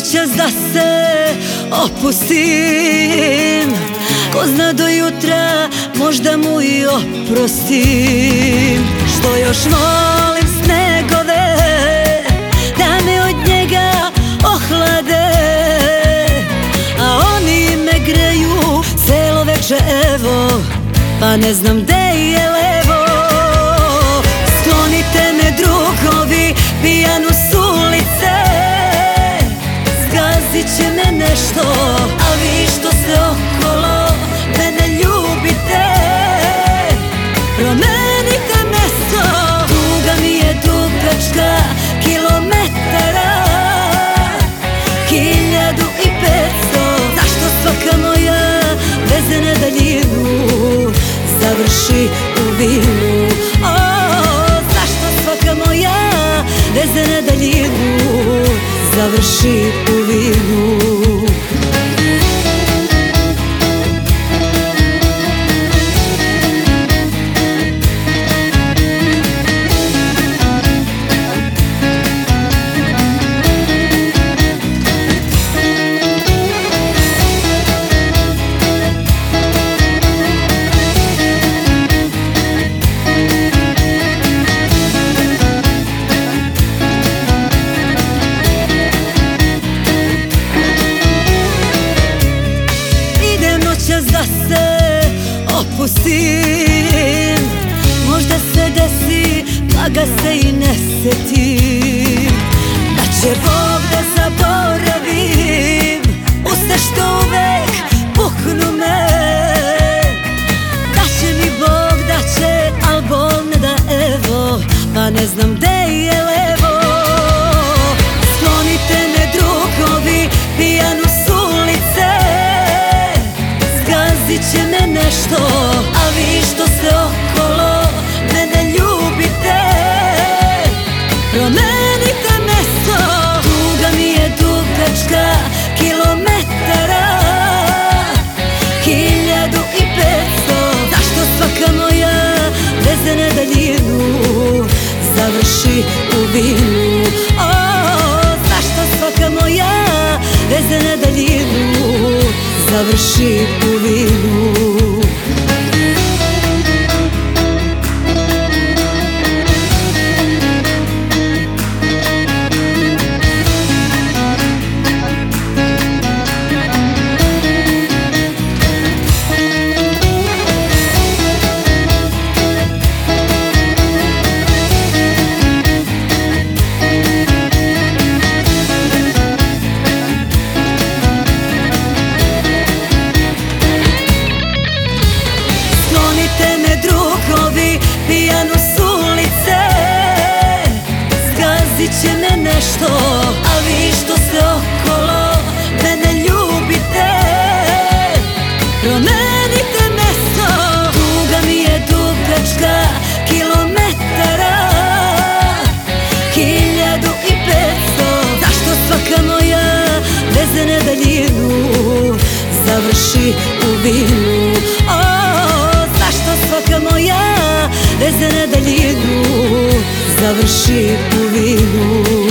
noćas da se opustim. Ko zna do jutra možda mu i oprostim. Što još volim snegove Da me od njega ohlade. A oni me greju celo veče evo Pa ne znam gde je levo Završi opustim Možda se desi pa ga se i ne setim Da će Bog da zaboravim Uste što uvek puknu me. Da će mi Bog da će, al bol ne da evo Pa ne znam gde je levo. Sklonite me drugovi pijanu s ulice Zgazit će me nešto daljinu Završi u vinu. O, zašto svaka moja veze na daljinu? Završi u vinu Završi u vinu. O, zašto svaka moja veze na daljinu? Završi u vinu